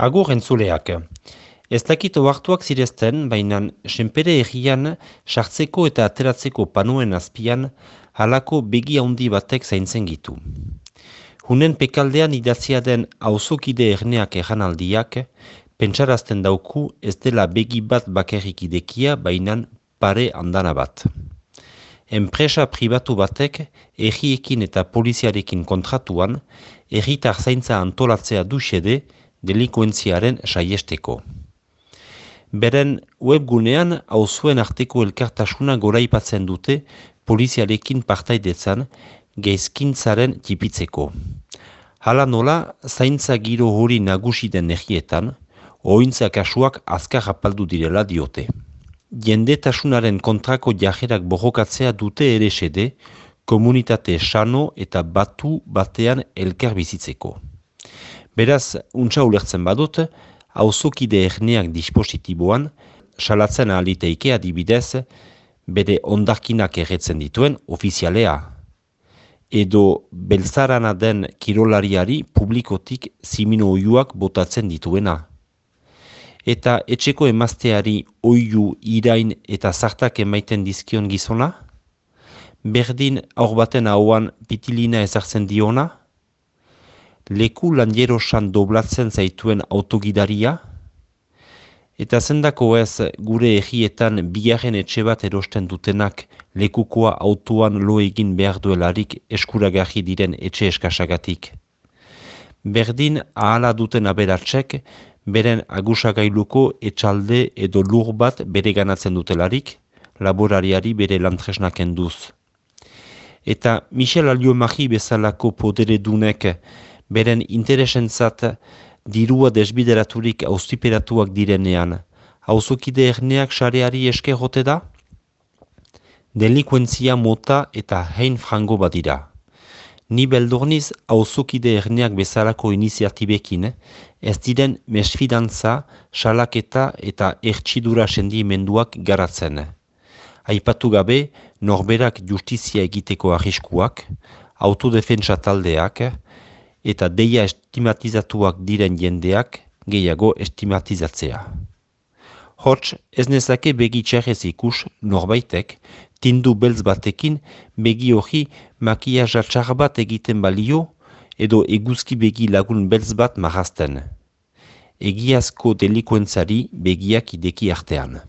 Agur entzuleak. Ez dakit oartuak zirezten, baina senpere egian sartzeko eta ateratzeko panuen azpian halako begi handi batek zaintzen gitu. Hunen pekaldean idatzia den auzokide erneak erranaldiak, pentsarazten dauku ez dela begi bat bakerrik idekia bainan pare andana bat. Enpresa pribatu batek erriekin eta poliziarekin kontratuan erritar zaintza antolatzea dusede delikuentziaren saiesteko. Beren webgunean hauzuen arteko elkartasuna goraipatzen dute poliziarekin partaidetzan geizkintzaren tipitzeko. Hala nola, zaintza giro hori nagusi den egietan, ointza kasuak azkar apaldu direla diote. Jendetasunaren kontrako jajerak bohokatzea dute ere sede, komunitate sano eta batu batean elkar bizitzeko. Beraz, untsa ulertzen badut, hauzokide erneak dispositiboan, salatzen aliteike adibidez, bere ondarkinak erretzen dituen ofizialea. Edo belzarana den kirolariari publikotik zimino oiuak botatzen dituena. Eta etxeko emazteari oiu irain eta zartak emaiten dizkion gizona? Berdin aur baten hauan pitilina ezartzen diona? Leku landierosan doblatzen zaituen autogidaria, eta zendako ez gure egietan biaren etxe bat erosten dutenak lekukoa autoan lo egin behar duelarik eskuragarri diren etxe eskasagatik. Berdin ahala duten aberatzek, beren agusagailuko etxalde edo lur bat bere ganatzen dutelarik, laborariari bere lantresnak enduz. Eta Michel Alio bezalako podere dunek beren interesentzat dirua desbideraturik austiperatuak direnean, hauzokide erneak sareari eske jote da? Delikuentzia mota eta hein frango badira. Ni beldorniz hauzokide erneak bezalako iniziatibekin, ez diren mesfidantza, salaketa eta ertsidura sendimenduak garatzen. Aipatu gabe, norberak justizia egiteko arriskuak, autodefentsa taldeak, eta deia estimatizatuak diren jendeak gehiago estimatizatzea. Hots, ez nezake begi txarrez ikus norbaitek, tindu beltz batekin begi hori makiaja txar bat egiten balio edo eguzki begi lagun beltz bat marazten. Egiazko delikuentzari begiak ideki artean.